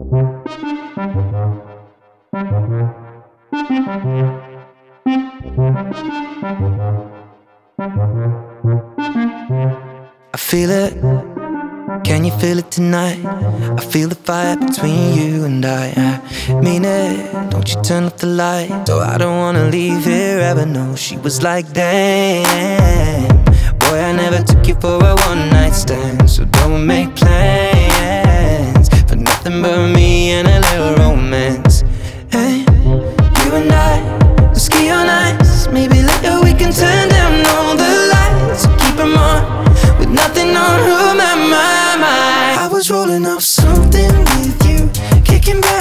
I feel it. Can you feel it tonight? I feel the fire between you and I. I mean it. Don't you turn off the light? So I don't wanna leave here ever. No, she was like, damn. Boy, I never took you for a one night stand. So don't make plans something with you, kicking back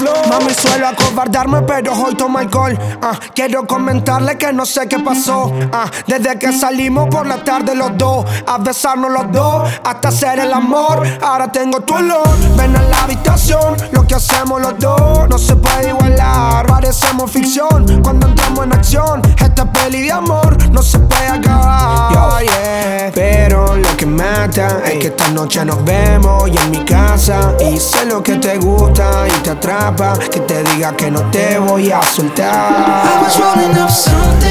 Mami suelo acobardarme pero hoy tomo alcohol ah, Quiero comentarle que no sé qué pasó. Ah, Desde que salimos por la tarde los dos A besarnos los dos hasta hacer el amor. Ahora tengo tu olor. Ven a la habitación Lo que hacemos los dos. No se puede igualar Parecemos ficción. Cuando entramos en acción Esta peli de amor no se puede mata es que esta noche nos vemos y en mi casa. Y sé lo que te gusta y te atrapa Que te diga que no te voy a I soltar was rolling up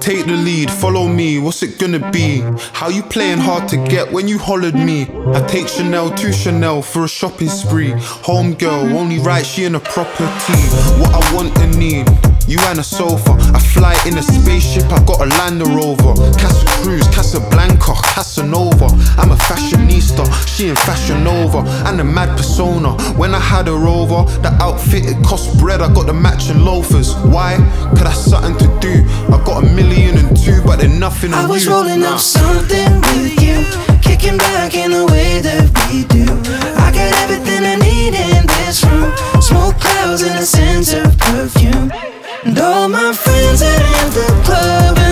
take the lead, follow me, what's it gonna be? How you playing hard to get when you hollered me? I take Chanel to Chanel for a shopping spree. Home girl, only right, she in a property. What I want and need. You and a sofa, I fly in a spaceship, I got a Land Rover. Casa Cruz, Casablanca, Casanova. I'm a fashionista, she in Fashion Nova, and a mad persona. When I had her over, the outfit it cost bread, I got the matching loafers. Why? Cause that's something to do. I got a million and two, but they're nothing on I was you. rolling Nah. up something with you, kicking back in the way that we do. I got everything I need in this room smoke clouds and a sense of perfume. And all my friends are in the club.